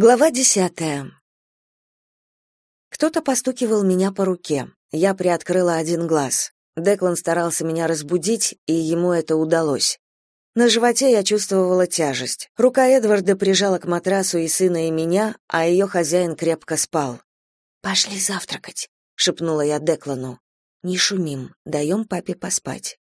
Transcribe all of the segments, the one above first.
Глава десятая. Кто-то постукивал меня по руке. Я приоткрыла один глаз. Деклан старался меня разбудить, и ему это удалось. На животе я чувствовала тяжесть. Рука Эдварда прижала к матрасу и сына, и меня, а ее хозяин крепко спал. «Пошли завтракать», — шепнула я Деклану. «Не шумим, даем папе поспать».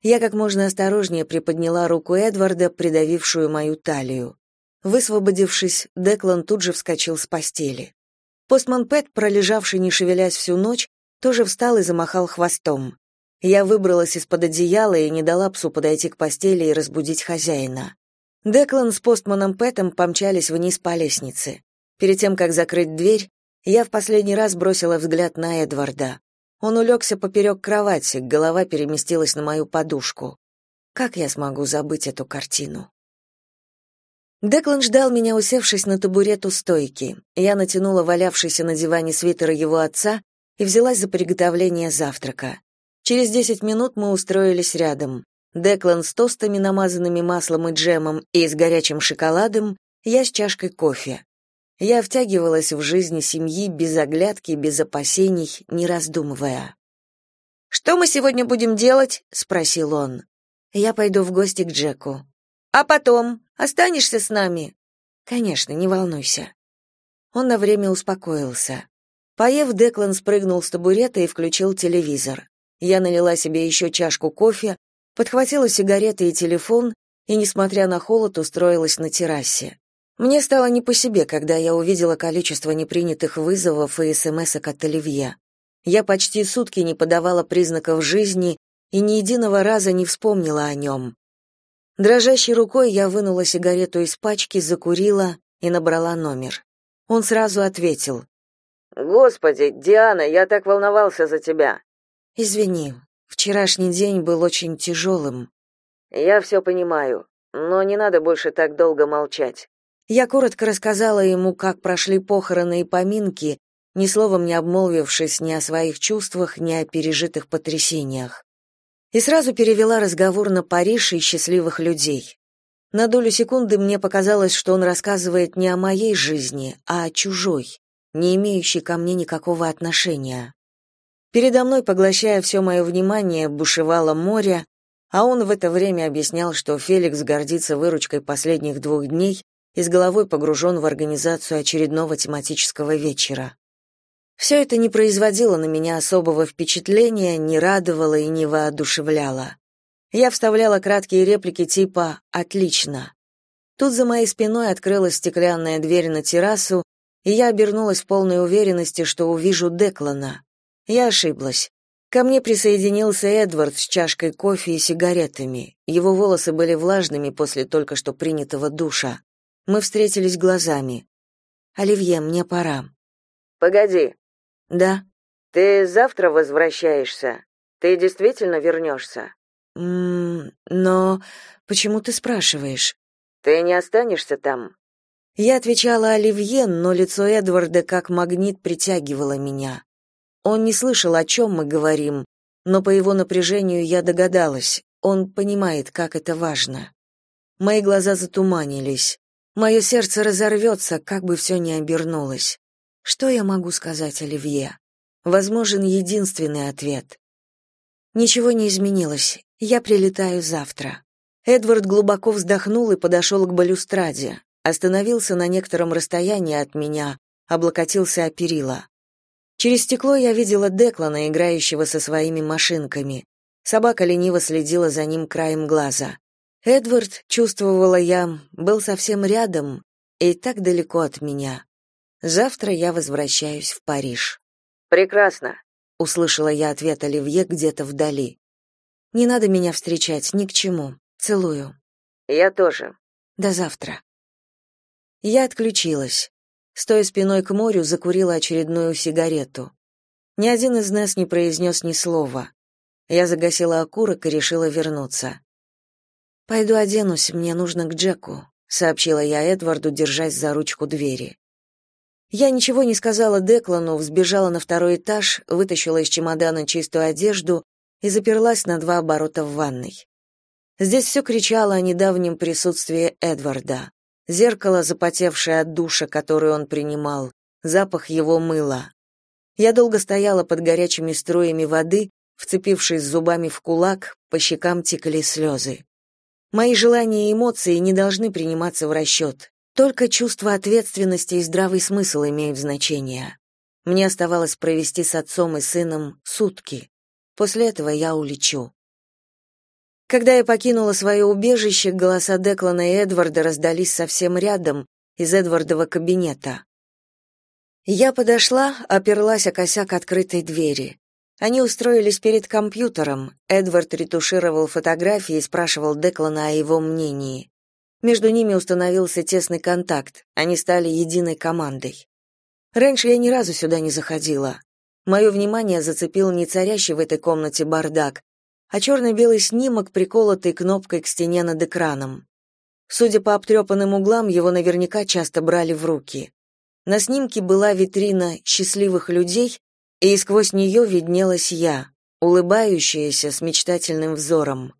Я как можно осторожнее приподняла руку Эдварда, придавившую мою талию. Высвободившись, Деклан тут же вскочил с постели. Постман Пэт, пролежавший не шевелясь всю ночь, тоже встал и замахал хвостом. Я выбралась из-под одеяла и не дала псу подойти к постели и разбудить хозяина. Деклан с постманом Пэтом помчались вниз по лестнице. Перед тем, как закрыть дверь, я в последний раз бросила взгляд на Эдварда. Он улегся поперек кровати, голова переместилась на мою подушку. Как я смогу забыть эту картину? Деклан ждал меня, усевшись на табурет у стойки. Я натянула валявшийся на диване свитер его отца и взялась за приготовление завтрака. Через десять минут мы устроились рядом. Деклан с тостами, намазанными маслом и джемом, и с горячим шоколадом, я с чашкой кофе. Я втягивалась в жизнь семьи без оглядки, без опасений, не раздумывая. «Что мы сегодня будем делать?» — спросил он. «Я пойду в гости к Джеку». «А потом?» Останешься с нами? Конечно, не волнуйся. Он на время успокоился. Поев, Деклан спрыгнул с табурета и включил телевизор. Я налила себе еще чашку кофе, подхватила сигареты и телефон и, несмотря на холод, устроилась на террасе. Мне стало не по себе, когда я увидела количество непринятых вызовов и смс-ок от Оливье. Я почти сутки не подавала признаков жизни и ни единого раза не вспомнила о нем. Дрожащей рукой я вынула сигарету из пачки, закурила и набрала номер. Он сразу ответил. «Господи, Диана, я так волновался за тебя». «Извини, вчерашний день был очень тяжелым». «Я все понимаю, но не надо больше так долго молчать». Я коротко рассказала ему, как прошли похороны и поминки, ни словом не обмолвившись ни о своих чувствах, ни о пережитых потрясениях и сразу перевела разговор на Париж и счастливых людей. На долю секунды мне показалось, что он рассказывает не о моей жизни, а о чужой, не имеющей ко мне никакого отношения. Передо мной, поглощая все мое внимание, бушевало море, а он в это время объяснял, что Феликс гордится выручкой последних двух дней и с головой погружен в организацию очередного тематического вечера. Все это не производило на меня особого впечатления, не радовало и не воодушевляло. Я вставляла краткие реплики типа «отлично». Тут за моей спиной открылась стеклянная дверь на террасу, и я обернулась в полной уверенности, что увижу Деклана. Я ошиблась. Ко мне присоединился Эдвард с чашкой кофе и сигаретами. Его волосы были влажными после только что принятого душа. Мы встретились глазами. «Оливье, мне пора». «Погоди», да. Ты завтра возвращаешься? Ты действительно вернешься?» «М-м, но почему ты спрашиваешь? Ты не останешься там? Я отвечала Оливье, но лицо Эдварда как магнит притягивало меня. Он не слышал, о чем мы говорим, но по его напряжению я догадалась. Он понимает, как это важно. Мои глаза затуманились. Мое сердце разорвется, как бы все ни обернулось. Что я могу сказать Оливье? Возможен единственный ответ. Ничего не изменилось. Я прилетаю завтра. Эдвард глубоко вздохнул и подошел к балюстраде, остановился на некотором расстоянии от меня, облокотился о перила. Через стекло я видела Деклана, играющего со своими машинками. Собака лениво следила за ним краем глаза. Эдвард, чувствовала я, был совсем рядом и так далеко от меня. Завтра я возвращаюсь в Париж. Прекрасно, услышала я ответ Оливье где-то вдали. Не надо меня встречать ни к чему. Целую. Я тоже. До завтра. Я отключилась. Стоя спиной к морю, закурила очередную сигарету. Ни один из нас не произнес ни слова. Я загасила окурок и решила вернуться. Пойду оденусь, мне нужно к Джеку, сообщила я Эдварду, держась за ручку двери. Я ничего не сказала Деклану, взбежала на второй этаж, вытащила из чемодана чистую одежду и заперлась на два оборота в ванной. Здесь все кричало о недавнем присутствии Эдварда. зеркало, запотевшее от душа, который он принимал, запах его мыла. Я долго стояла под горячими струями воды, вцепившись зубами в кулак, по щекам текли слезы. Мои желания и эмоции не должны приниматься в расчет. Только чувство ответственности и здравый смысл имеют значение. Мне оставалось провести с отцом и сыном сутки. После этого я улечу. Когда я покинула свое убежище, голоса Деклана и Эдварда раздались совсем рядом, из Эдвардова кабинета. Я подошла, оперлась о косяк открытой двери. Они устроились перед компьютером. Эдвард ретушировал фотографии и спрашивал Деклана о его мнении. Между ними установился тесный контакт. Они стали единой командой. Раньше я ни разу сюда не заходила. Мое внимание зацепил не царящий в этой комнате бардак, а черно-белый снимок, приколотый кнопкой к стене над экраном. Судя по обтрепанным углам, его наверняка часто брали в руки. На снимке была витрина счастливых людей, и сквозь нее виднелась я, улыбающаяся с мечтательным взором.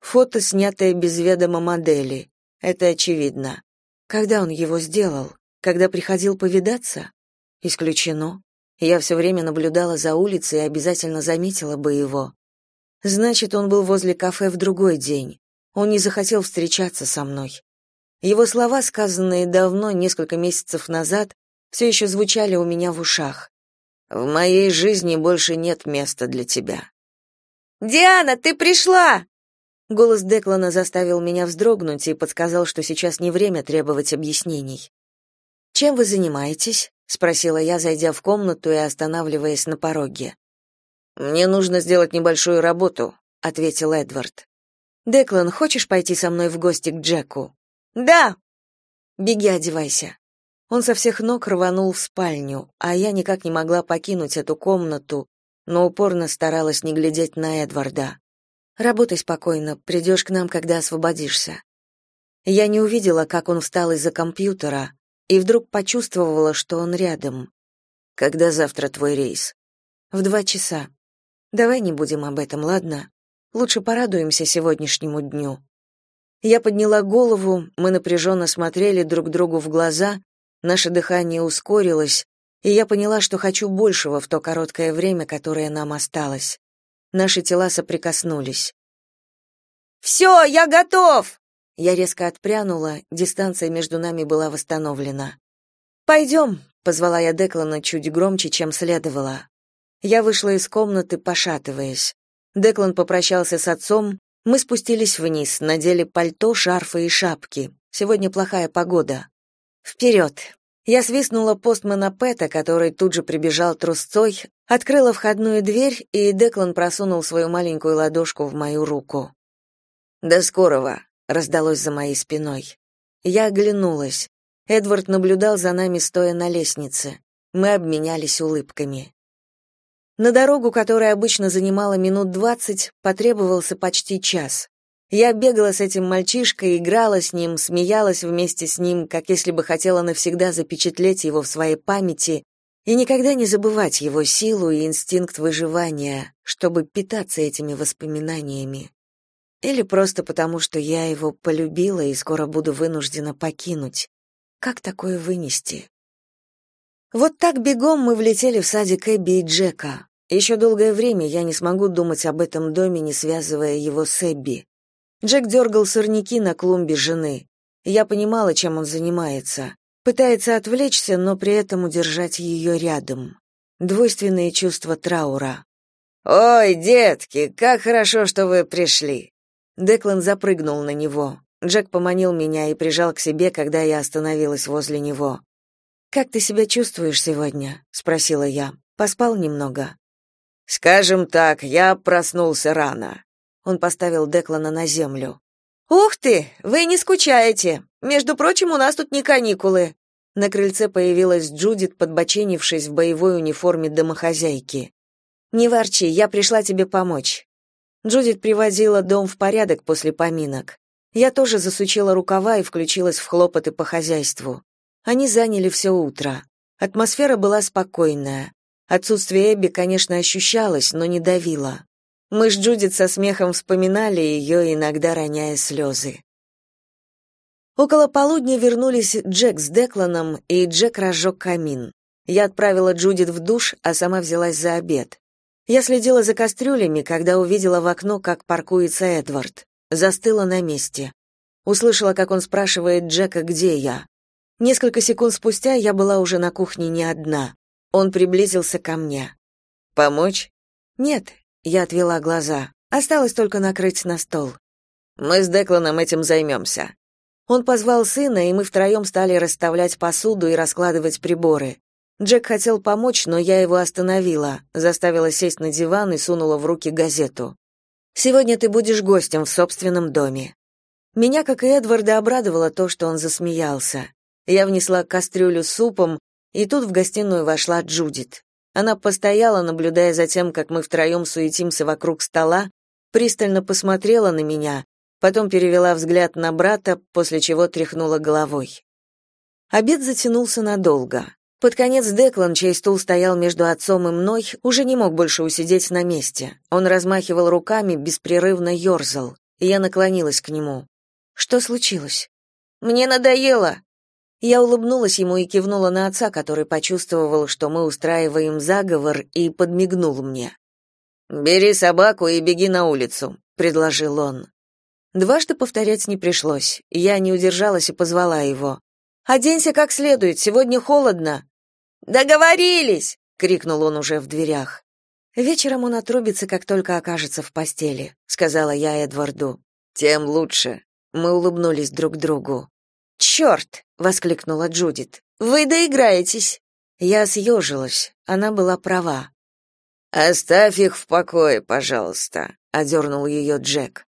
Фото, снятое без ведома модели. Это очевидно. Когда он его сделал? Когда приходил повидаться? Исключено. Я все время наблюдала за улицей и обязательно заметила бы его. Значит, он был возле кафе в другой день. Он не захотел встречаться со мной. Его слова, сказанные давно, несколько месяцев назад, все еще звучали у меня в ушах. «В моей жизни больше нет места для тебя». «Диана, ты пришла!» Голос Деклана заставил меня вздрогнуть и подсказал, что сейчас не время требовать объяснений. Чем вы занимаетесь? спросила я, зайдя в комнату и останавливаясь на пороге. Мне нужно сделать небольшую работу, ответил Эдвард. Деклан, хочешь пойти со мной в гости к Джеку? Да. Беги, одевайся. Он со всех ног рванул в спальню, а я никак не могла покинуть эту комнату, но упорно старалась не глядеть на Эдварда. Работай спокойно, придешь к нам, когда освободишься. Я не увидела, как он встал из-за компьютера, и вдруг почувствовала, что он рядом. Когда завтра твой рейс? В два часа. Давай не будем об этом, ладно? Лучше порадуемся сегодняшнему дню. Я подняла голову, мы напряженно смотрели друг другу в глаза, наше дыхание ускорилось, и я поняла, что хочу большего в то короткое время, которое нам осталось. Наши тела соприкоснулись. «Все, я готов!» Я резко отпрянула, дистанция между нами была восстановлена. «Пойдем», — позвала я Деклана чуть громче, чем следовало. Я вышла из комнаты, пошатываясь. Деклан попрощался с отцом, мы спустились вниз, надели пальто, шарфы и шапки. Сегодня плохая погода. Вперед! Я свистнула постмана Пэта, который тут же прибежал трусцой, открыла входную дверь, и Деклан просунул свою маленькую ладошку в мою руку. «До скорого!» раздалось за моей спиной. Я оглянулась. Эдвард наблюдал за нами, стоя на лестнице. Мы обменялись улыбками. На дорогу, которая обычно занимала минут двадцать, потребовался почти час. Я бегала с этим мальчишкой, играла с ним, смеялась вместе с ним, как если бы хотела навсегда запечатлеть его в своей памяти и никогда не забывать его силу и инстинкт выживания, чтобы питаться этими воспоминаниями. Или просто потому, что я его полюбила и скоро буду вынуждена покинуть. Как такое вынести? Вот так бегом мы влетели в садик Эбби и Джека. Еще долгое время я не смогу думать об этом доме, не связывая его с Эбби. Джек дергал сорняки на клумбе жены. Я понимала, чем он занимается. Пытается отвлечься, но при этом удержать ее рядом. Двойственные чувства траура. «Ой, детки, как хорошо, что вы пришли!» Деклан запрыгнул на него. Джек поманил меня и прижал к себе, когда я остановилась возле него. «Как ты себя чувствуешь сегодня?» — спросила я. «Поспал немного?» «Скажем так, я проснулся рано». Он поставил Деклана на землю. «Ух ты! Вы не скучаете! Между прочим, у нас тут не каникулы!» На крыльце появилась Джудит, подбоченившись в боевой униформе домохозяйки. «Не ворчи, я пришла тебе помочь. Джудит приводила дом в порядок после поминок. Я тоже засучила рукава и включилась в хлопоты по хозяйству. Они заняли все утро. Атмосфера была спокойная. Отсутствие Эбби, конечно, ощущалось, но не давило. Мы с Джудит со смехом вспоминали ее, иногда роняя слезы. Около полудня вернулись Джек с Декланом, и Джек разжег камин. Я отправила Джудит в душ, а сама взялась за обед. Я следила за кастрюлями, когда увидела в окно, как паркуется Эдвард. Застыла на месте. Услышала, как он спрашивает Джека, где я. Несколько секунд спустя я была уже на кухне не одна. Он приблизился ко мне. «Помочь?» «Нет», — я отвела глаза. Осталось только накрыть на стол. «Мы с Декланом этим займемся». Он позвал сына, и мы втроем стали расставлять посуду и раскладывать приборы. Джек хотел помочь, но я его остановила, заставила сесть на диван и сунула в руки газету. «Сегодня ты будешь гостем в собственном доме». Меня, как и Эдварда, обрадовало то, что он засмеялся. Я внесла кастрюлю с супом, и тут в гостиную вошла Джудит. Она постояла, наблюдая за тем, как мы втроем суетимся вокруг стола, пристально посмотрела на меня, потом перевела взгляд на брата, после чего тряхнула головой. Обед затянулся надолго. Под конец Деклан, чей стул стоял между отцом и мной, уже не мог больше усидеть на месте. Он размахивал руками, беспрерывно ерзал. Я наклонилась к нему. «Что случилось?» «Мне надоело!» Я улыбнулась ему и кивнула на отца, который почувствовал, что мы устраиваем заговор, и подмигнул мне. «Бери собаку и беги на улицу», — предложил он. Дважды повторять не пришлось. Я не удержалась и позвала его. «Оденься как следует, сегодня холодно». «Договорились!» — крикнул он уже в дверях. «Вечером он отрубится, как только окажется в постели», — сказала я Эдварду. «Тем лучше». Мы улыбнулись друг другу. «Черт!» — воскликнула Джудит. «Вы доиграетесь!» Я съежилась. Она была права. «Оставь их в покое, пожалуйста», — одернул ее Джек.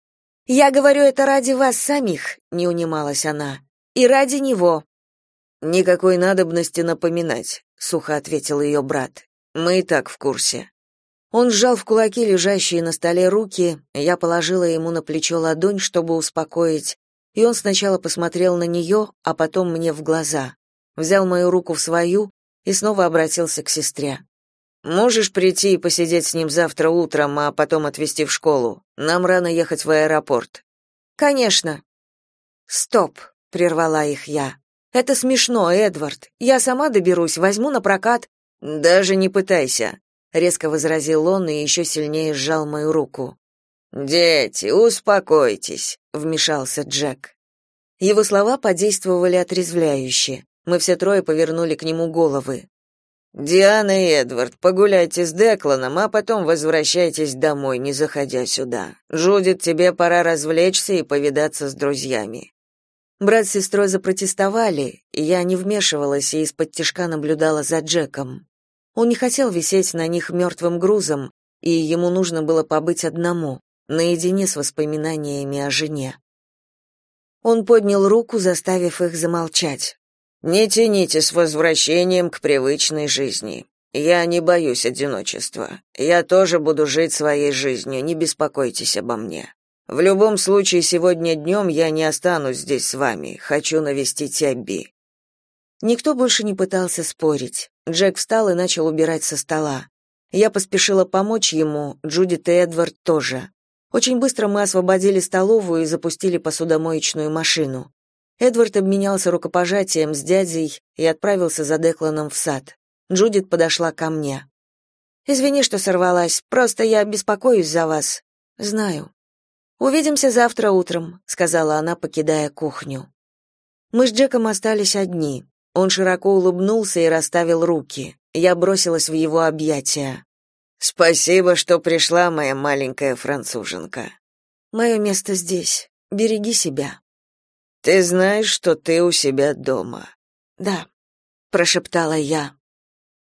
«Я говорю это ради вас самих», — не унималась она. «И ради него». «Никакой надобности напоминать», — сухо ответил ее брат. «Мы и так в курсе». Он сжал в кулаки лежащие на столе руки, я положила ему на плечо ладонь, чтобы успокоить, и он сначала посмотрел на нее, а потом мне в глаза, взял мою руку в свою и снова обратился к сестре. «Можешь прийти и посидеть с ним завтра утром, а потом отвезти в школу? Нам рано ехать в аэропорт». «Конечно». «Стоп», — прервала их я. «Это смешно, Эдвард. Я сама доберусь, возьму на прокат». «Даже не пытайся», — резко возразил он и еще сильнее сжал мою руку. «Дети, успокойтесь», — вмешался Джек. Его слова подействовали отрезвляюще. Мы все трое повернули к нему головы. «Диана и Эдвард, погуляйте с Декланом, а потом возвращайтесь домой, не заходя сюда. Жудит, тебе пора развлечься и повидаться с друзьями». Брат с сестрой запротестовали, и я не вмешивалась и из-под тишка наблюдала за Джеком. Он не хотел висеть на них мертвым грузом, и ему нужно было побыть одному наедине с воспоминаниями о жене. Он поднял руку, заставив их замолчать. «Не тяните с возвращением к привычной жизни. Я не боюсь одиночества. Я тоже буду жить своей жизнью, не беспокойтесь обо мне. В любом случае, сегодня днем я не останусь здесь с вами. Хочу навестить Эбби». Никто больше не пытался спорить. Джек встал и начал убирать со стола. Я поспешила помочь ему, Джудит и Эдвард тоже. Очень быстро мы освободили столовую и запустили посудомоечную машину. Эдвард обменялся рукопожатием с дядей и отправился за Декланом в сад. Джудит подошла ко мне. «Извини, что сорвалась, просто я беспокоюсь за вас». «Знаю». «Увидимся завтра утром», — сказала она, покидая кухню. Мы с Джеком остались одни. Он широко улыбнулся и расставил руки. Я бросилась в его объятия. Спасибо, что пришла, моя маленькая француженка. Мое место здесь. Береги себя. Ты знаешь, что ты у себя дома. Да, прошептала я.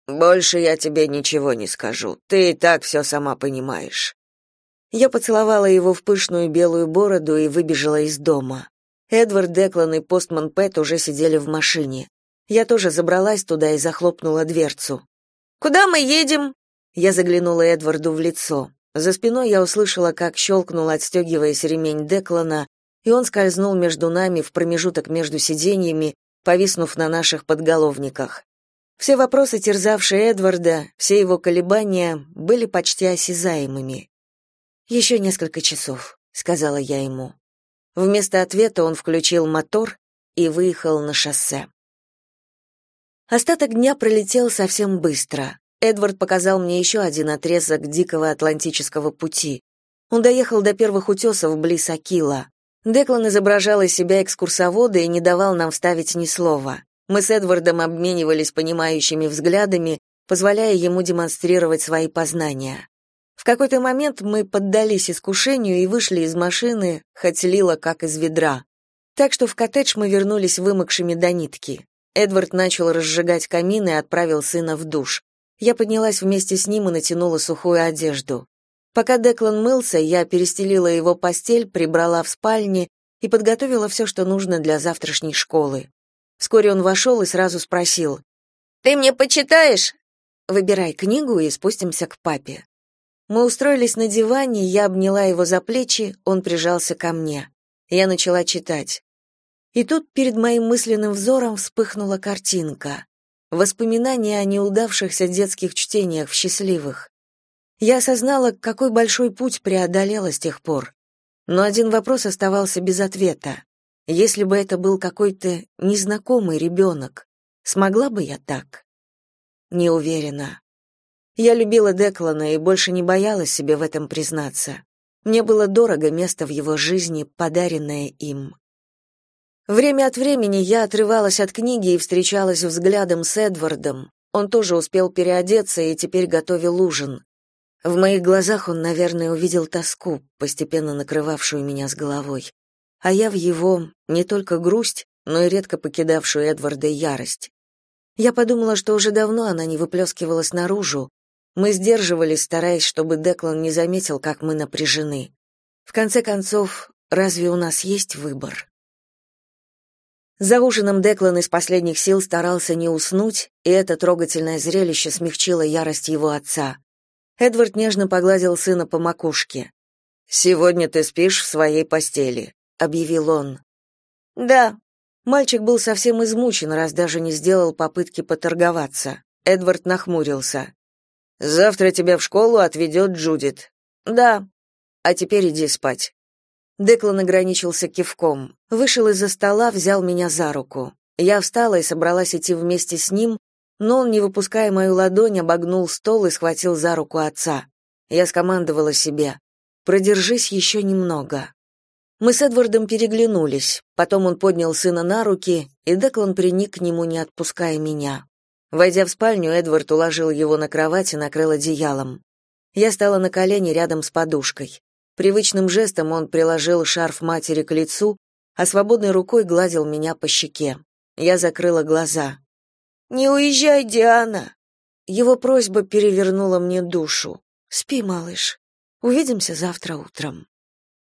Больше я тебе ничего не скажу. Ты и так все сама понимаешь. Я поцеловала его в пышную белую бороду и выбежала из дома. Эдвард Деклан и постман Пэт уже сидели в машине. Я тоже забралась туда и захлопнула дверцу. «Куда мы едем?» Я заглянула Эдварду в лицо. За спиной я услышала, как щелкнул, отстегиваясь ремень Деклана, и он скользнул между нами в промежуток между сиденьями, повиснув на наших подголовниках. Все вопросы, терзавшие Эдварда, все его колебания, были почти осязаемыми. «Еще несколько часов», — сказала я ему. Вместо ответа он включил мотор, и выехал на шоссе. Остаток дня пролетел совсем быстро. Эдвард показал мне еще один отрезок дикого атлантического пути. Он доехал до первых утесов близ Акила. Деклан изображал из себя экскурсовода и не давал нам вставить ни слова. Мы с Эдвардом обменивались понимающими взглядами, позволяя ему демонстрировать свои познания. В какой-то момент мы поддались искушению и вышли из машины, хоть лило как из ведра. Так что в коттедж мы вернулись вымокшими до нитки. Эдвард начал разжигать камин и отправил сына в душ. Я поднялась вместе с ним и натянула сухую одежду. Пока Деклан мылся, я перестелила его постель, прибрала в спальне и подготовила все, что нужно для завтрашней школы. Вскоре он вошел и сразу спросил. «Ты мне почитаешь?» «Выбирай книгу и спустимся к папе». Мы устроились на диване, я обняла его за плечи, он прижался ко мне. Я начала читать. И тут перед моим мысленным взором вспыхнула картинка. Воспоминания о неудавшихся детских чтениях в счастливых. Я осознала, какой большой путь преодолела с тех пор. Но один вопрос оставался без ответа. Если бы это был какой-то незнакомый ребенок, смогла бы я так? Не уверена. Я любила Деклана и больше не боялась себе в этом признаться. Мне было дорого место в его жизни, подаренное им. Время от времени я отрывалась от книги и встречалась взглядом с Эдвардом. Он тоже успел переодеться и теперь готовил ужин. В моих глазах он, наверное, увидел тоску, постепенно накрывавшую меня с головой. А я в его не только грусть, но и редко покидавшую Эдварда ярость. Я подумала, что уже давно она не выплескивалась наружу. Мы сдерживались, стараясь, чтобы Деклан не заметил, как мы напряжены. В конце концов, разве у нас есть выбор? За ужином Деклан из последних сил старался не уснуть, и это трогательное зрелище смягчило ярость его отца. Эдвард нежно погладил сына по макушке. «Сегодня ты спишь в своей постели», — объявил он. «Да». Мальчик был совсем измучен, раз даже не сделал попытки поторговаться. Эдвард нахмурился. «Завтра тебя в школу отведет Джудит». «Да». «А теперь иди спать». Деклан ограничился кивком. Вышел из-за стола, взял меня за руку. Я встала и собралась идти вместе с ним, но он, не выпуская мою ладонь, обогнул стол и схватил за руку отца. Я скомандовала себе: "Продержись еще немного". Мы с Эдвардом переглянулись. Потом он поднял сына на руки, и Деклан приник к нему, не отпуская меня. Войдя в спальню, Эдвард уложил его на кровать и накрыл одеялом. Я стала на колени рядом с подушкой. Привычным жестом он приложил шарф матери к лицу, а свободной рукой гладил меня по щеке. Я закрыла глаза. «Не уезжай, Диана!» Его просьба перевернула мне душу. «Спи, малыш. Увидимся завтра утром».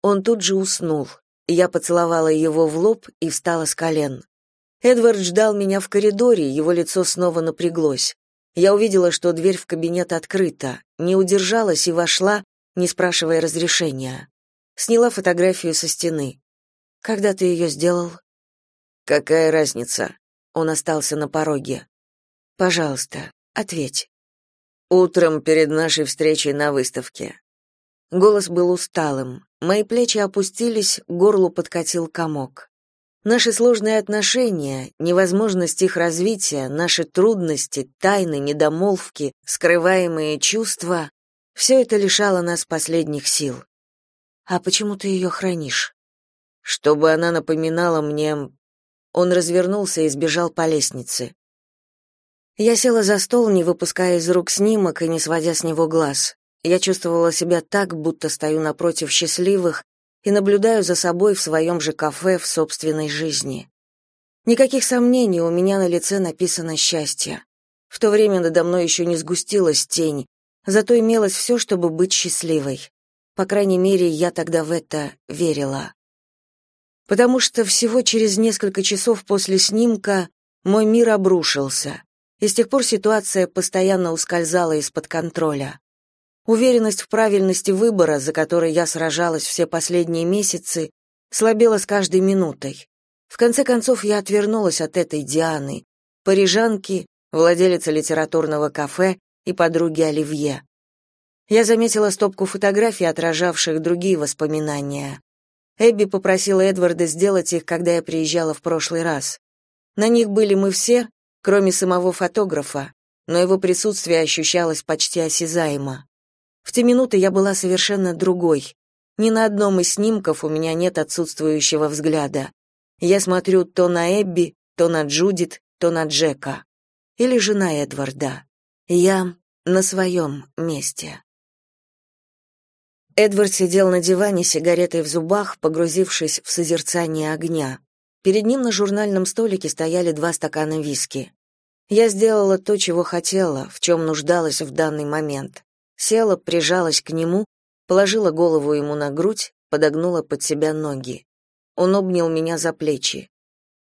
Он тут же уснул. Я поцеловала его в лоб и встала с колен. Эдвард ждал меня в коридоре, его лицо снова напряглось. Я увидела, что дверь в кабинет открыта, не удержалась и вошла, не спрашивая разрешения. Сняла фотографию со стены. Когда ты ее сделал? Какая разница? Он остался на пороге. Пожалуйста, ответь. Утром перед нашей встречей на выставке. Голос был усталым. Мои плечи опустились, горлу подкатил комок. Наши сложные отношения, невозможность их развития, наши трудности, тайны, недомолвки, скрываемые чувства все это лишало нас последних сил. А почему ты ее хранишь? Чтобы она напоминала мне... Он развернулся и сбежал по лестнице. Я села за стол, не выпуская из рук снимок и не сводя с него глаз. Я чувствовала себя так, будто стою напротив счастливых и наблюдаю за собой в своем же кафе в собственной жизни. Никаких сомнений, у меня на лице написано «счастье». В то время надо мной еще не сгустилась тень, Зато имелось все, чтобы быть счастливой. По крайней мере, я тогда в это верила. Потому что всего через несколько часов после снимка мой мир обрушился, и с тех пор ситуация постоянно ускользала из-под контроля. Уверенность в правильности выбора, за который я сражалась все последние месяцы, слабела с каждой минутой. В конце концов, я отвернулась от этой Дианы, парижанки, владелицы литературного кафе, и подруги Оливье. Я заметила стопку фотографий, отражавших другие воспоминания. Эбби попросила Эдварда сделать их, когда я приезжала в прошлый раз. На них были мы все, кроме самого фотографа, но его присутствие ощущалось почти осязаемо. В те минуты я была совершенно другой. Ни на одном из снимков у меня нет отсутствующего взгляда. Я смотрю то на Эбби, то на Джудит, то на Джека. Или жена Эдварда. Я на своем месте. Эдвард сидел на диване с сигаретой в зубах, погрузившись в созерцание огня. Перед ним на журнальном столике стояли два стакана виски. Я сделала то, чего хотела, в чем нуждалась в данный момент. Села, прижалась к нему, положила голову ему на грудь, подогнула под себя ноги. Он обнял меня за плечи.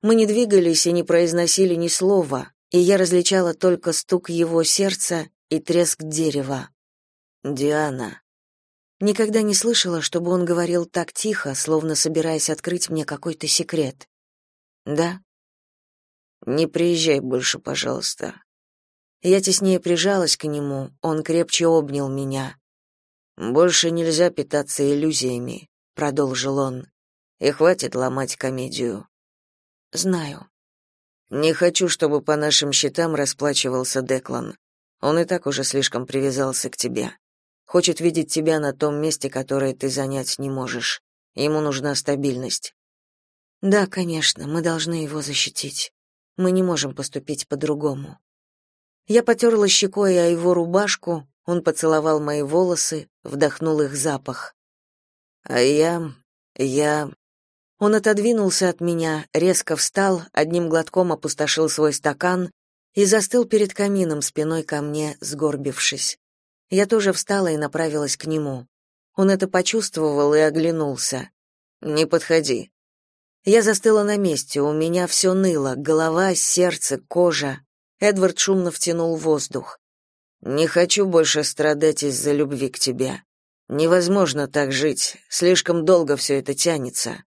Мы не двигались и не произносили ни слова, и я различала только стук его сердца и треск дерева. «Диана». Никогда не слышала, чтобы он говорил так тихо, словно собираясь открыть мне какой-то секрет. «Да?» «Не приезжай больше, пожалуйста». Я теснее прижалась к нему, он крепче обнял меня. «Больше нельзя питаться иллюзиями», — продолжил он. «И хватит ломать комедию». «Знаю». «Не хочу, чтобы по нашим счетам расплачивался Деклан. Он и так уже слишком привязался к тебе. Хочет видеть тебя на том месте, которое ты занять не можешь. Ему нужна стабильность». «Да, конечно, мы должны его защитить. Мы не можем поступить по-другому». Я потерла щекой о его рубашку, он поцеловал мои волосы, вдохнул их запах. А я... я... Он отодвинулся от меня, резко встал, одним глотком опустошил свой стакан и застыл перед камином спиной ко мне, сгорбившись. Я тоже встала и направилась к нему. Он это почувствовал и оглянулся. «Не подходи». Я застыла на месте, у меня все ныло, голова, сердце, кожа. Эдвард шумно втянул воздух. Не хочу больше страдать из-за любви к тебе. Невозможно так жить, слишком долго все это тянется.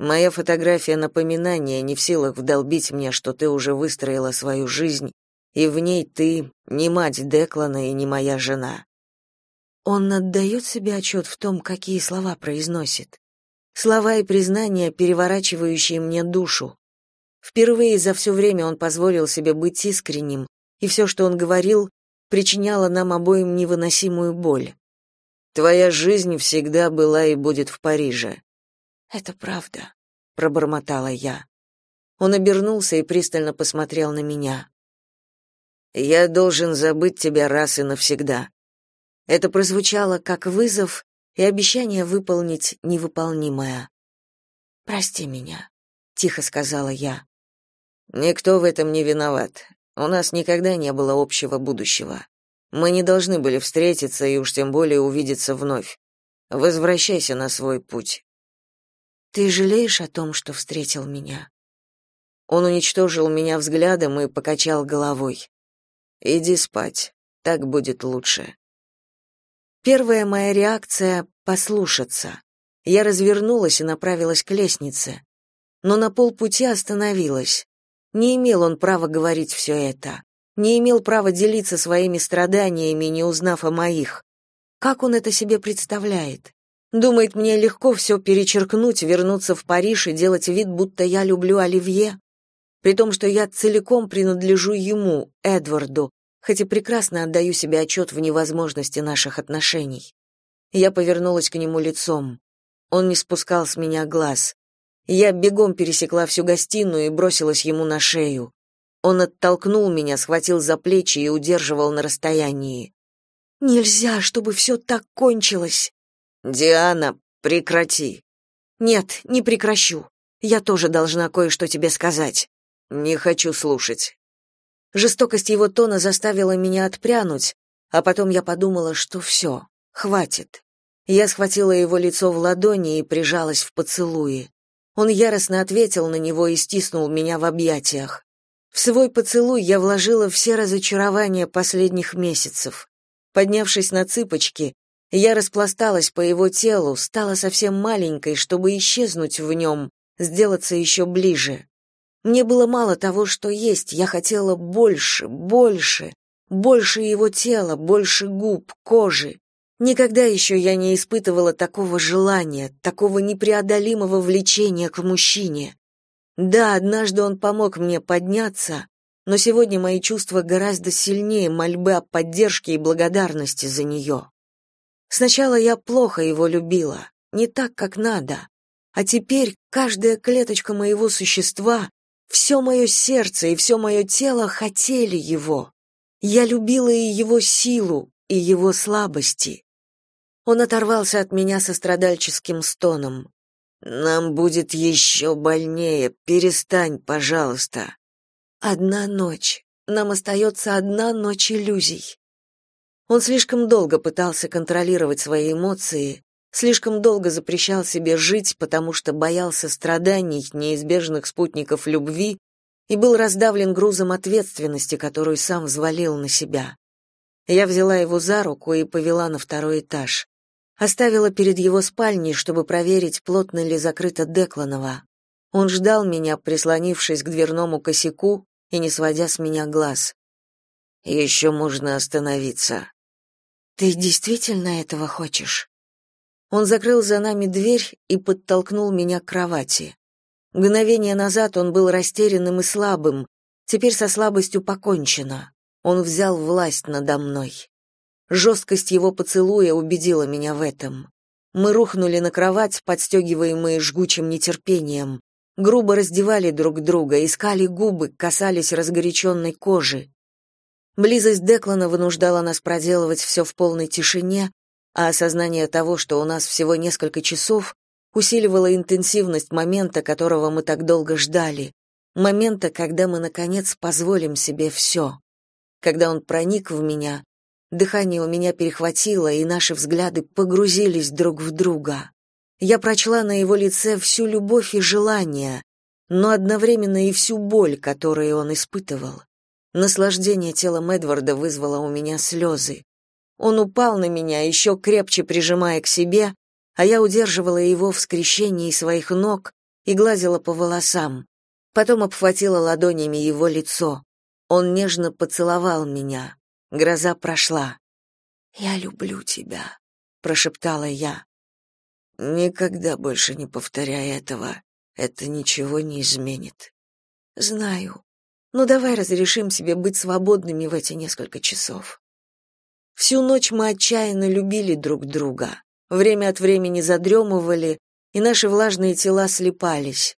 Моя фотография напоминание не в силах вдолбить мне, что ты уже выстроила свою жизнь, и в ней ты не мать Деклана и не моя жена. Он отдает себе отчет в том, какие слова произносит. Слова и признания, переворачивающие мне душу. Впервые за все время он позволил себе быть искренним, и все, что он говорил, причиняло нам обоим невыносимую боль. Твоя жизнь всегда была и будет в Париже. Это правда, пробормотала я. Он обернулся и пристально посмотрел на меня. Я должен забыть тебя раз и навсегда. Это прозвучало как вызов и обещание выполнить невыполнимое. Прости меня, тихо сказала я. Никто в этом не виноват. У нас никогда не было общего будущего. Мы не должны были встретиться и уж тем более увидеться вновь. Возвращайся на свой путь. Ты жалеешь о том, что встретил меня? Он уничтожил меня взглядом и покачал головой. Иди спать. Так будет лучше. Первая моя реакция послушаться. Я развернулась и направилась к лестнице, но на полпути остановилась. Не имел он права говорить все это. Не имел права делиться своими страданиями, не узнав о моих. Как он это себе представляет? Думает, мне легко все перечеркнуть, вернуться в Париж и делать вид, будто я люблю Оливье? При том, что я целиком принадлежу ему, Эдварду, хоть и прекрасно отдаю себе отчет в невозможности наших отношений. Я повернулась к нему лицом. Он не спускал с меня глаз. Я бегом пересекла всю гостиную и бросилась ему на шею. Он оттолкнул меня, схватил за плечи и удерживал на расстоянии. «Нельзя, чтобы все так кончилось!» «Диана, прекрати!» «Нет, не прекращу. Я тоже должна кое-что тебе сказать». «Не хочу слушать». Жестокость его тона заставила меня отпрянуть, а потом я подумала, что все, хватит. Я схватила его лицо в ладони и прижалась в поцелуи. Он яростно ответил на него и стиснул меня в объятиях. В свой поцелуй я вложила все разочарования последних месяцев. Поднявшись на цыпочки, я распласталась по его телу, стала совсем маленькой, чтобы исчезнуть в нем, сделаться еще ближе. Мне было мало того, что есть, я хотела больше, больше, больше его тела, больше губ, кожи. Никогда еще я не испытывала такого желания, такого непреодолимого влечения к мужчине. Да, однажды он помог мне подняться, но сегодня мои чувства гораздо сильнее мольбы о поддержке и благодарности за нее. Сначала я плохо его любила, не так, как надо, а теперь каждая клеточка моего существа, все мое сердце и все мое тело хотели его. Я любила и его силу, и его слабости. Он оторвался от меня со страдальческим стоном. «Нам будет еще больнее. Перестань, пожалуйста». «Одна ночь. Нам остается одна ночь иллюзий». Он слишком долго пытался контролировать свои эмоции, слишком долго запрещал себе жить, потому что боялся страданий, неизбежных спутников любви, и был раздавлен грузом ответственности, которую сам взвалил на себя. Я взяла его за руку и повела на второй этаж. Оставила перед его спальней, чтобы проверить, плотно ли закрыта Декланова. Он ждал меня, прислонившись к дверному косяку и не сводя с меня глаз. «Еще можно остановиться». «Ты действительно этого хочешь?» Он закрыл за нами дверь и подтолкнул меня к кровати. Мгновение назад он был растерянным и слабым, теперь со слабостью покончено. Он взял власть надо мной. Жесткость его поцелуя убедила меня в этом. Мы рухнули на кровать, подстегиваемые жгучим нетерпением. Грубо раздевали друг друга, искали губы, касались разгоряченной кожи. Близость Деклана вынуждала нас проделывать все в полной тишине, а осознание того, что у нас всего несколько часов, усиливало интенсивность момента, которого мы так долго ждали, момента, когда мы, наконец, позволим себе все. Когда он проник в меня, Дыхание у меня перехватило, и наши взгляды погрузились друг в друга. Я прочла на его лице всю любовь и желание, но одновременно и всю боль, которую он испытывал. Наслаждение телом Эдварда вызвало у меня слезы. Он упал на меня, еще крепче прижимая к себе, а я удерживала его в скрещении своих ног и гладила по волосам. Потом обхватила ладонями его лицо. Он нежно поцеловал меня. Гроза прошла. «Я люблю тебя», — прошептала я. «Никогда больше не повторяй этого. Это ничего не изменит». «Знаю. Но давай разрешим себе быть свободными в эти несколько часов». Всю ночь мы отчаянно любили друг друга. Время от времени задремывали, и наши влажные тела слипались.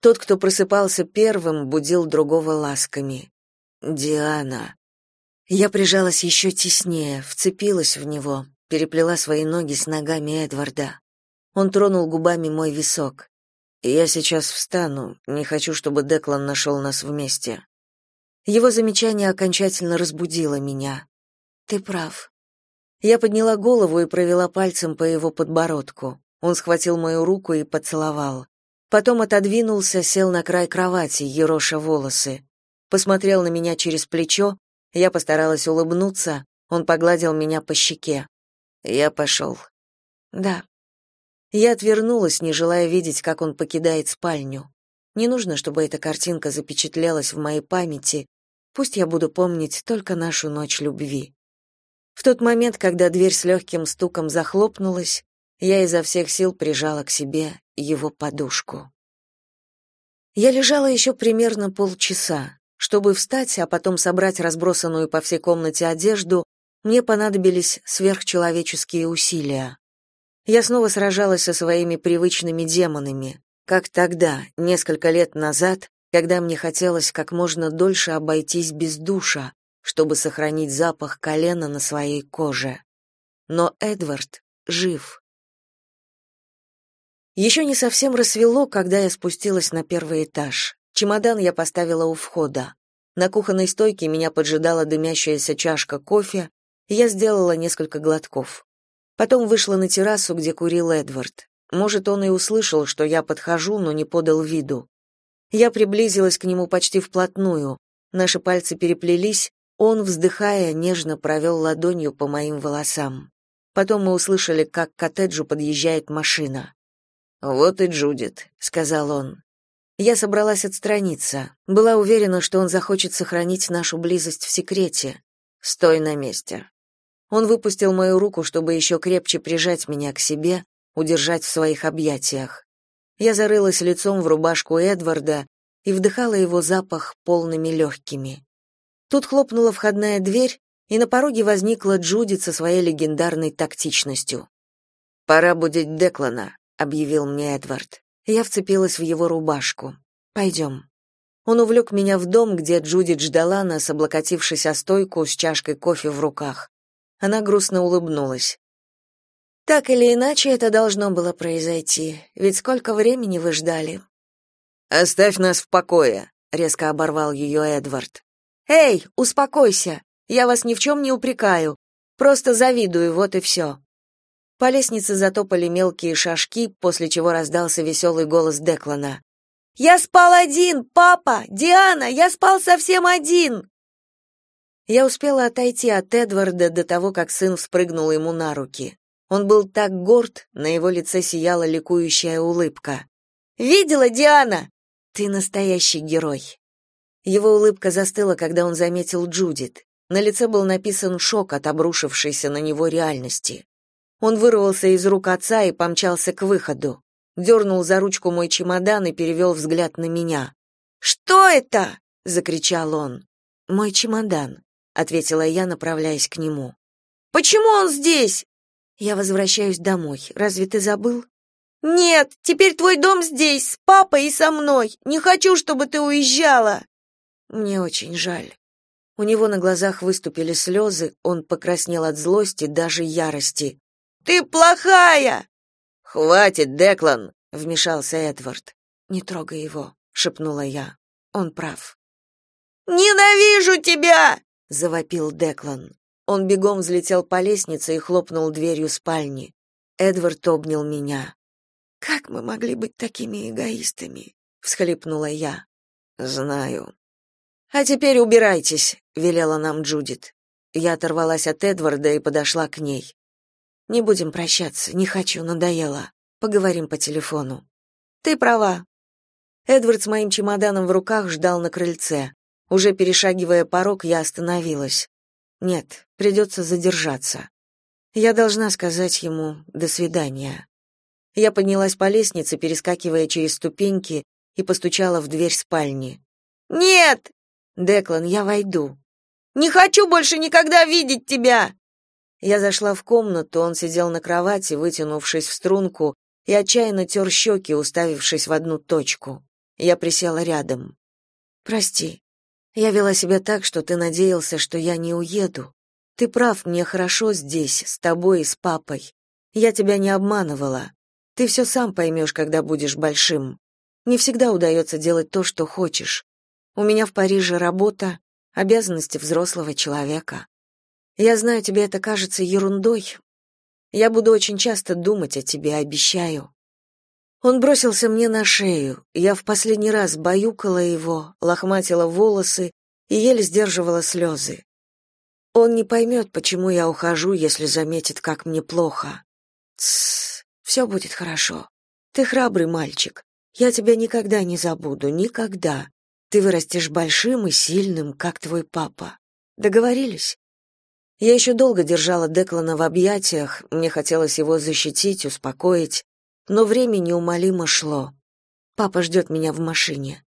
Тот, кто просыпался первым, будил другого ласками. «Диана», я прижалась еще теснее, вцепилась в него, переплела свои ноги с ногами Эдварда. Он тронул губами мой висок. «Я сейчас встану, не хочу, чтобы Деклан нашел нас вместе». Его замечание окончательно разбудило меня. «Ты прав». Я подняла голову и провела пальцем по его подбородку. Он схватил мою руку и поцеловал. Потом отодвинулся, сел на край кровати, ероша волосы. Посмотрел на меня через плечо, я постаралась улыбнуться, он погладил меня по щеке. Я пошел». «Да». Я отвернулась, не желая видеть, как он покидает спальню. Не нужно, чтобы эта картинка запечатлелась в моей памяти. Пусть я буду помнить только нашу ночь любви. В тот момент, когда дверь с легким стуком захлопнулась, я изо всех сил прижала к себе его подушку. Я лежала еще примерно полчаса. Чтобы встать, а потом собрать разбросанную по всей комнате одежду, мне понадобились сверхчеловеческие усилия. Я снова сражалась со своими привычными демонами, как тогда, несколько лет назад, когда мне хотелось как можно дольше обойтись без душа, чтобы сохранить запах колена на своей коже. Но Эдвард жив. Еще не совсем рассвело, когда я спустилась на первый этаж. Чемодан я поставила у входа. На кухонной стойке меня поджидала дымящаяся чашка кофе, и я сделала несколько глотков. Потом вышла на террасу, где курил Эдвард. Может, он и услышал, что я подхожу, но не подал виду. Я приблизилась к нему почти вплотную. Наши пальцы переплелись, он, вздыхая, нежно провел ладонью по моим волосам. Потом мы услышали, как к коттеджу подъезжает машина. «Вот и Джудит», — сказал он. Я собралась отстраниться. Была уверена, что он захочет сохранить нашу близость в секрете. Стой на месте. Он выпустил мою руку, чтобы еще крепче прижать меня к себе, удержать в своих объятиях. Я зарылась лицом в рубашку Эдварда и вдыхала его запах полными легкими. Тут хлопнула входная дверь, и на пороге возникла Джудит со своей легендарной тактичностью. «Пора будить Деклана», — объявил мне Эдвард. Я вцепилась в его рубашку. «Пойдем». Он увлек меня в дом, где Джудит ждала нас, облокотившись о стойку с чашкой кофе в руках. Она грустно улыбнулась. Так или иначе это должно было произойти, ведь сколько времени вы ждали? Оставь нас в покое, резко оборвал ее Эдвард. Эй, успокойся. Я вас ни в чем не упрекаю. Просто завидую, вот и все». По лестнице затопали мелкие шажки, после чего раздался веселый голос Деклана. «Я спал один, папа! Диана, я спал совсем один!» Я успела отойти от Эдварда до того, как сын вспрыгнул ему на руки. Он был так горд, на его лице сияла ликующая улыбка. «Видела, Диана? Ты настоящий герой!» Его улыбка застыла, когда он заметил Джудит. На лице был написан шок от обрушившейся на него реальности. Он вырвался из рук отца и помчался к выходу. Дернул за ручку мой чемодан и перевел взгляд на меня. «Что это?» — закричал он. «Мой чемодан», — ответила я, направляясь к нему. «Почему он здесь?» Я возвращаюсь домой. Разве ты забыл? Нет, теперь твой дом здесь, с папой и со мной. Не хочу, чтобы ты уезжала. Мне очень жаль. У него на глазах выступили слезы, он покраснел от злости, даже ярости. Ты плохая. Хватит, Деклан, вмешался Эдвард. Не трогай его, шепнула я. Он прав. Ненавижу тебя, завопил Деклан. Он бегом взлетел по лестнице и хлопнул дверью спальни. Эдвард обнял меня. Как мы могли быть такими эгоистами? всхлипнула я. Знаю. А теперь убирайтесь, велела нам Джудит. Я оторвалась от Эдварда и подошла к ней. Не будем прощаться, не хочу, надоело. Поговорим по телефону. Ты права. Эдвард с моим чемоданом в руках ждал на крыльце. Уже перешагивая порог, я остановилась. Нет, придется задержаться. Я должна сказать ему «до свидания». Я поднялась по лестнице, перескакивая через ступеньки, и постучала в дверь спальни. «Нет!» «Деклан, я войду». «Не хочу больше никогда видеть тебя!» Я зашла в комнату, он сидел на кровати, вытянувшись в струнку, и отчаянно тер щеки, уставившись в одну точку. Я присела рядом. «Прости, я вела себя так, что ты надеялся, что я не уеду. Ты прав, мне хорошо здесь, с тобой и с папой. Я тебя не обманывала. Ты все сам поймешь, когда будешь большим. Не всегда удается делать то, что хочешь. У меня в Париже работа, обязанности взрослого человека. Я знаю, тебе это кажется ерундой. Я буду очень часто думать о тебе, обещаю. Он бросился мне на шею. Я в последний раз баюкала его, лохматила волосы и еле сдерживала слезы. Он не поймет, почему я ухожу, если заметит, как мне плохо. Тссс, все будет хорошо. Ты храбрый мальчик. Я тебя никогда не забуду, никогда. Ты вырастешь большим и сильным, как твой папа. Договорились? Я еще долго держала Деклана в объятиях, мне хотелось его защитить, успокоить, но время неумолимо шло. Папа ждет меня в машине.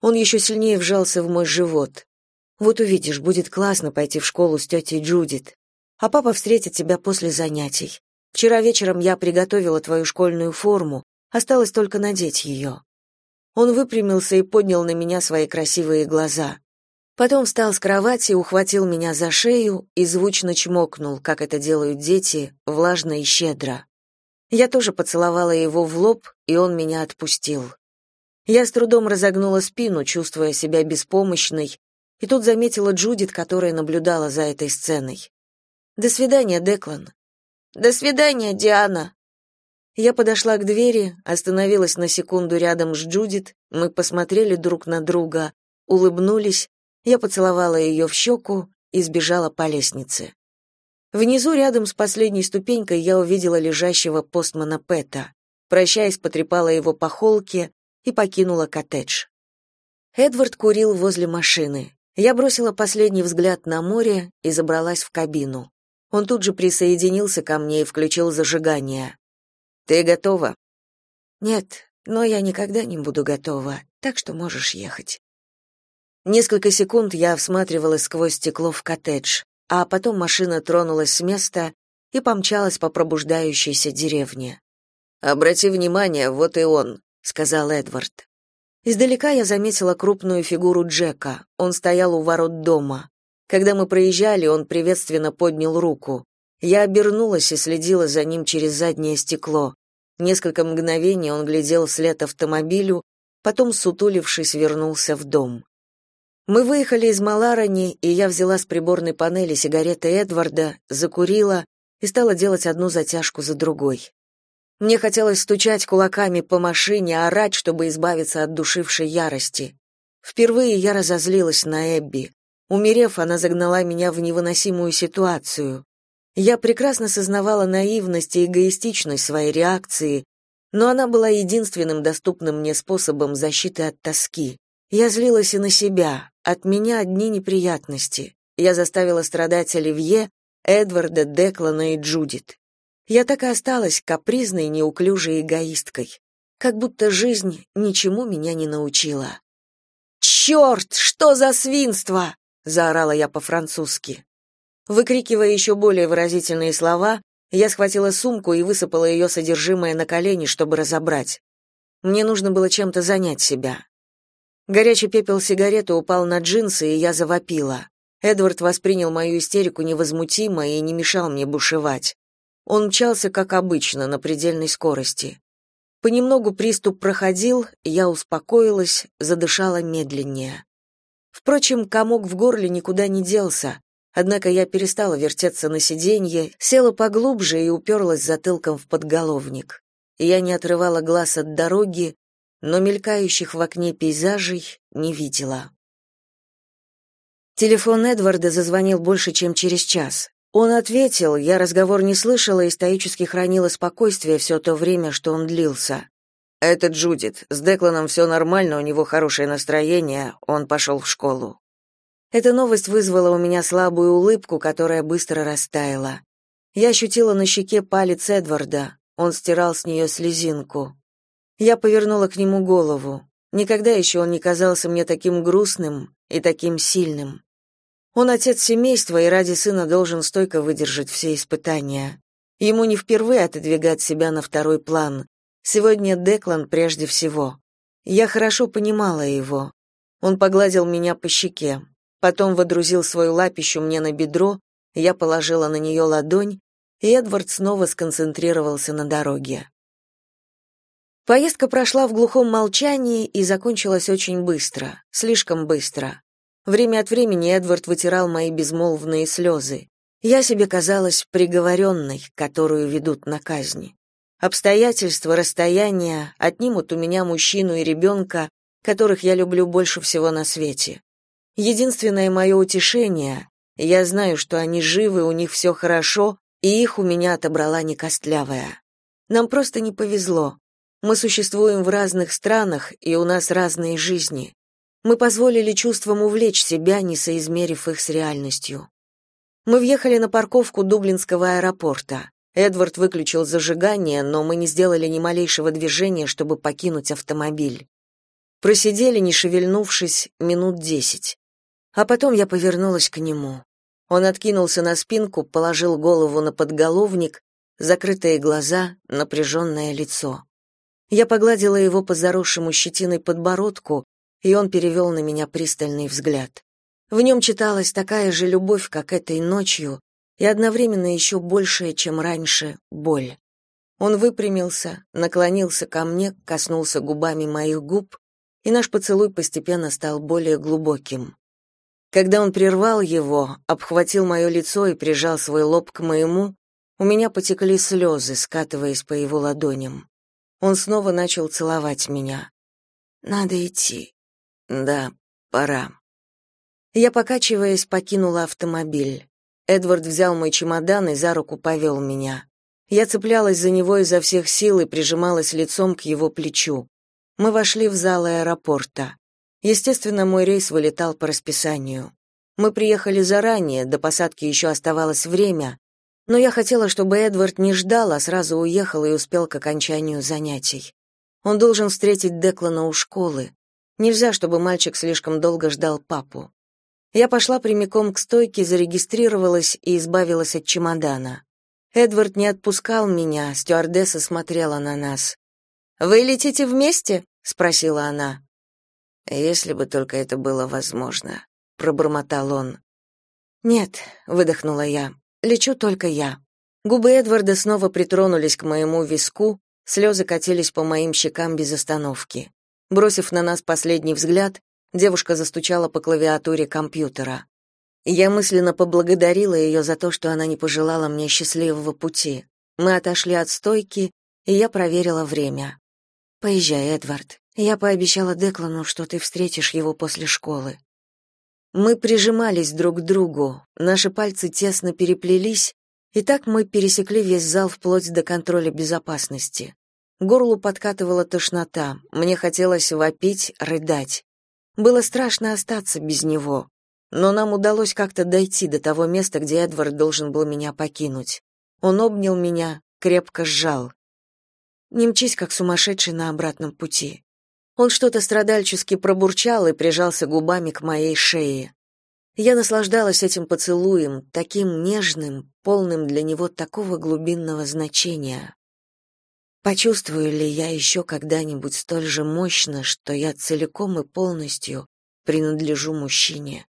Он еще сильнее вжался в мой живот. Вот увидишь, будет классно пойти в школу с тетей Джудит. А папа встретит тебя после занятий. Вчера вечером я приготовила твою школьную форму, осталось только надеть ее». Он выпрямился и поднял на меня свои красивые глаза. Потом встал с кровати, ухватил меня за шею и звучно чмокнул, как это делают дети, влажно и щедро. Я тоже поцеловала его в лоб, и он меня отпустил. Я с трудом разогнула спину, чувствуя себя беспомощной, и тут заметила Джудит, которая наблюдала за этой сценой. «До свидания, Деклан». «До свидания, Диана». Я подошла к двери, остановилась на секунду рядом с Джудит, мы посмотрели друг на друга, улыбнулись, я поцеловала ее в щеку и сбежала по лестнице. Внизу, рядом с последней ступенькой, я увидела лежащего постмана Пэта. Прощаясь, потрепала его по холке и покинула коттедж. Эдвард курил возле машины. Я бросила последний взгляд на море и забралась в кабину. Он тут же присоединился ко мне и включил зажигание. «Ты готова?» «Нет, но я никогда не буду готова, так что можешь ехать». Несколько секунд я всматривалась сквозь стекло в коттедж, а потом машина тронулась с места и помчалась по пробуждающейся деревне. «Обрати внимание, вот и он», — сказал Эдвард. Издалека я заметила крупную фигуру Джека. Он стоял у ворот дома. Когда мы проезжали, он приветственно поднял руку. Я обернулась и следила за ним через заднее стекло. Несколько мгновений он глядел вслед автомобилю, потом, сутулившись, вернулся в дом. Мы выехали из Маларани, и я взяла с приборной панели сигареты Эдварда, закурила и стала делать одну затяжку за другой. Мне хотелось стучать кулаками по машине, орать, чтобы избавиться от душившей ярости. Впервые я разозлилась на Эбби. Умерев, она загнала меня в невыносимую ситуацию. Я прекрасно сознавала наивность и эгоистичность своей реакции, но она была единственным доступным мне способом защиты от тоски. Я злилась и на себя, от меня одни неприятности. Я заставила страдать Оливье, Эдварда, Деклана и Джудит. Я так и осталась капризной, неуклюжей эгоисткой. Как будто жизнь ничему меня не научила. «Черт, что за свинство!» — заорала я по-французски. Выкрикивая еще более выразительные слова, я схватила сумку и высыпала ее содержимое на колени, чтобы разобрать. Мне нужно было чем-то занять себя. Горячий пепел сигареты упал на джинсы, и я завопила. Эдвард воспринял мою истерику невозмутимо и не мешал мне бушевать. Он мчался, как обычно, на предельной скорости. Понемногу приступ проходил, я успокоилась, задышала медленнее. Впрочем, комок в горле никуда не делся, однако я перестала вертеться на сиденье, села поглубже и уперлась затылком в подголовник. Я не отрывала глаз от дороги, но мелькающих в окне пейзажей не видела. Телефон Эдварда зазвонил больше, чем через час. Он ответил, я разговор не слышала и стоически хранила спокойствие все то время, что он длился. «Это Джудит. С Декланом все нормально, у него хорошее настроение, он пошел в школу». Эта новость вызвала у меня слабую улыбку, которая быстро растаяла. Я ощутила на щеке палец Эдварда, он стирал с нее слезинку. Я повернула к нему голову. Никогда еще он не казался мне таким грустным и таким сильным. Он отец семейства и ради сына должен стойко выдержать все испытания. Ему не впервые отодвигать себя на второй план. Сегодня Деклан прежде всего. Я хорошо понимала его. Он погладил меня по щеке, потом водрузил свою лапищу мне на бедро, я положила на нее ладонь, и Эдвард снова сконцентрировался на дороге. Поездка прошла в глухом молчании и закончилась очень быстро, слишком быстро. Время от времени Эдвард вытирал мои безмолвные слезы. Я себе казалась приговоренной, которую ведут на казни. Обстоятельства, расстояния отнимут у меня мужчину и ребенка, которых я люблю больше всего на свете. Единственное мое утешение — я знаю, что они живы, у них все хорошо, и их у меня отобрала не костлявая. Нам просто не повезло. Мы существуем в разных странах, и у нас разные жизни. Мы позволили чувствам увлечь себя, не соизмерив их с реальностью. Мы въехали на парковку Дублинского аэропорта. Эдвард выключил зажигание, но мы не сделали ни малейшего движения, чтобы покинуть автомобиль. Просидели, не шевельнувшись, минут десять. А потом я повернулась к нему. Он откинулся на спинку, положил голову на подголовник, закрытые глаза, напряженное лицо. Я погладила его по заросшему щетиной подбородку, и он перевел на меня пристальный взгляд. В нем читалась такая же любовь, как этой ночью, и одновременно еще большая, чем раньше, боль. Он выпрямился, наклонился ко мне, коснулся губами моих губ, и наш поцелуй постепенно стал более глубоким. Когда он прервал его, обхватил мое лицо и прижал свой лоб к моему, у меня потекли слезы, скатываясь по его ладоням. Он снова начал целовать меня. «Надо идти», да, пора. Я, покачиваясь, покинула автомобиль. Эдвард взял мой чемодан и за руку повел меня. Я цеплялась за него изо всех сил и прижималась лицом к его плечу. Мы вошли в зал аэропорта. Естественно, мой рейс вылетал по расписанию. Мы приехали заранее, до посадки еще оставалось время, Но я хотела, чтобы Эдвард не ждал, а сразу уехал и успел к окончанию занятий. Он должен встретить Деклана у школы. Нельзя, чтобы мальчик слишком долго ждал папу. Я пошла прямиком к стойке, зарегистрировалась и избавилась от чемодана. Эдвард не отпускал меня, стюардесса смотрела на нас. «Вы летите вместе?» — спросила она. «Если бы только это было возможно», — пробормотал он. «Нет», — выдохнула я, — «лечу только я». Губы Эдварда снова притронулись к моему виску, слезы катились по моим щекам без остановки. Бросив на нас последний взгляд, девушка застучала по клавиатуре компьютера. Я мысленно поблагодарила ее за то, что она не пожелала мне счастливого пути. Мы отошли от стойки, и я проверила время. «Поезжай, Эдвард. Я пообещала Деклану, что ты встретишь его после школы». Мы прижимались друг к другу, наши пальцы тесно переплелись, и так мы пересекли весь зал вплоть до контроля безопасности. Горлу подкатывала тошнота, мне хотелось вопить, рыдать. Было страшно остаться без него, но нам удалось как-то дойти до того места, где Эдвард должен был меня покинуть. Он обнял меня, крепко сжал. Не мчись, как сумасшедший на обратном пути. Он что-то страдальчески пробурчал и прижался губами к моей шее. Я наслаждалась этим поцелуем, таким нежным, полным для него такого глубинного значения. Почувствую ли я еще когда-нибудь столь же мощно, что я целиком и полностью принадлежу мужчине?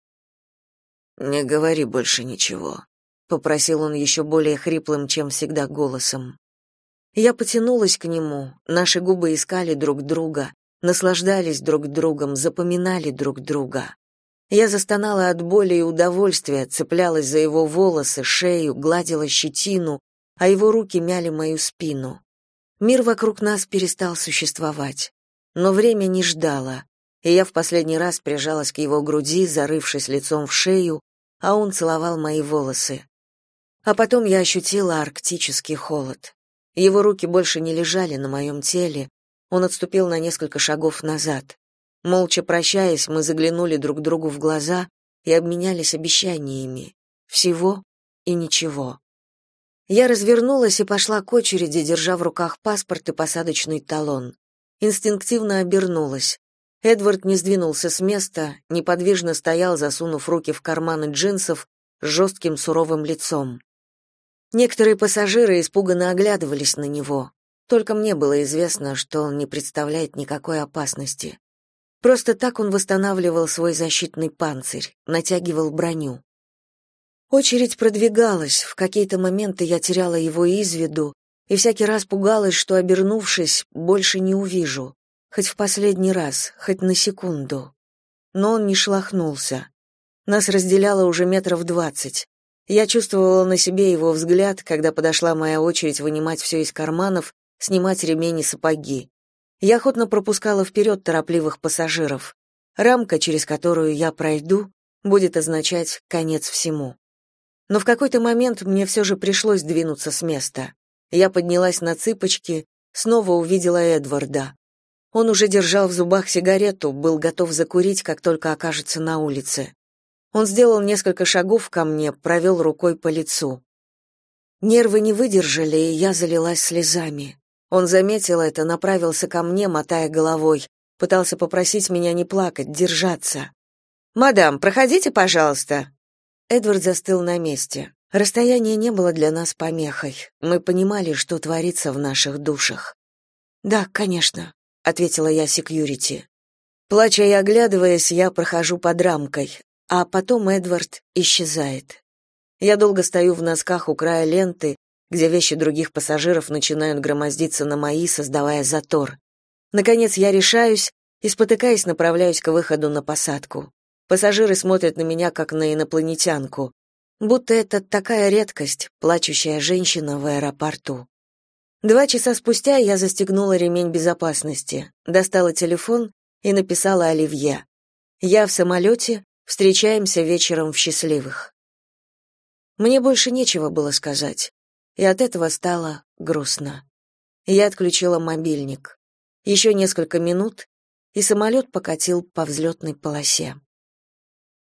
«Не говори больше ничего», — попросил он еще более хриплым, чем всегда, голосом. Я потянулась к нему, наши губы искали друг друга, наслаждались друг другом, запоминали друг друга. Я застонала от боли и удовольствия, цеплялась за его волосы, шею, гладила щетину, а его руки мяли мою спину. Мир вокруг нас перестал существовать. Но время не ждало, и я в последний раз прижалась к его груди, зарывшись лицом в шею, а он целовал мои волосы. А потом я ощутила арктический холод. Его руки больше не лежали на моем теле, он отступил на несколько шагов назад. Молча прощаясь, мы заглянули друг другу в глаза и обменялись обещаниями. Всего и ничего. Я развернулась и пошла к очереди, держа в руках паспорт и посадочный талон. Инстинктивно обернулась. Эдвард не сдвинулся с места, неподвижно стоял, засунув руки в карманы джинсов, с жестким суровым лицом. Некоторые пассажиры испуганно оглядывались на него. Только мне было известно, что он не представляет никакой опасности. Просто так он восстанавливал свой защитный панцирь, натягивал броню. Очередь продвигалась, в какие-то моменты я теряла его из виду и всякий раз пугалась, что, обернувшись, больше не увижу, хоть в последний раз, хоть на секунду. Но он не шлахнулся. Нас разделяло уже метров двадцать. Я чувствовала на себе его взгляд, когда подошла моя очередь вынимать все из карманов, снимать ремень и сапоги. Я охотно пропускала вперед торопливых пассажиров. Рамка, через которую я пройду, будет означать конец всему. Но в какой-то момент мне все же пришлось двинуться с места. Я поднялась на цыпочки, снова увидела Эдварда. Он уже держал в зубах сигарету, был готов закурить, как только окажется на улице. Он сделал несколько шагов ко мне, провел рукой по лицу. Нервы не выдержали, и я залилась слезами. Он заметил это, направился ко мне, мотая головой, пытался попросить меня не плакать, держаться. «Мадам, проходите, пожалуйста». Эдвард застыл на месте. Расстояние не было для нас помехой. Мы понимали, что творится в наших душах. «Да, конечно», — ответила я секьюрити. Плача и оглядываясь, я прохожу под рамкой а потом Эдвард исчезает. Я долго стою в носках у края ленты, где вещи других пассажиров начинают громоздиться на мои, создавая затор. Наконец я решаюсь и, спотыкаясь, направляюсь к выходу на посадку. Пассажиры смотрят на меня, как на инопланетянку, будто это такая редкость, плачущая женщина в аэропорту. Два часа спустя я застегнула ремень безопасности, достала телефон и написала Оливье. Я в самолете, Встречаемся вечером в счастливых. Мне больше нечего было сказать, и от этого стало грустно. Я отключила мобильник. Еще несколько минут, и самолет покатил по взлетной полосе.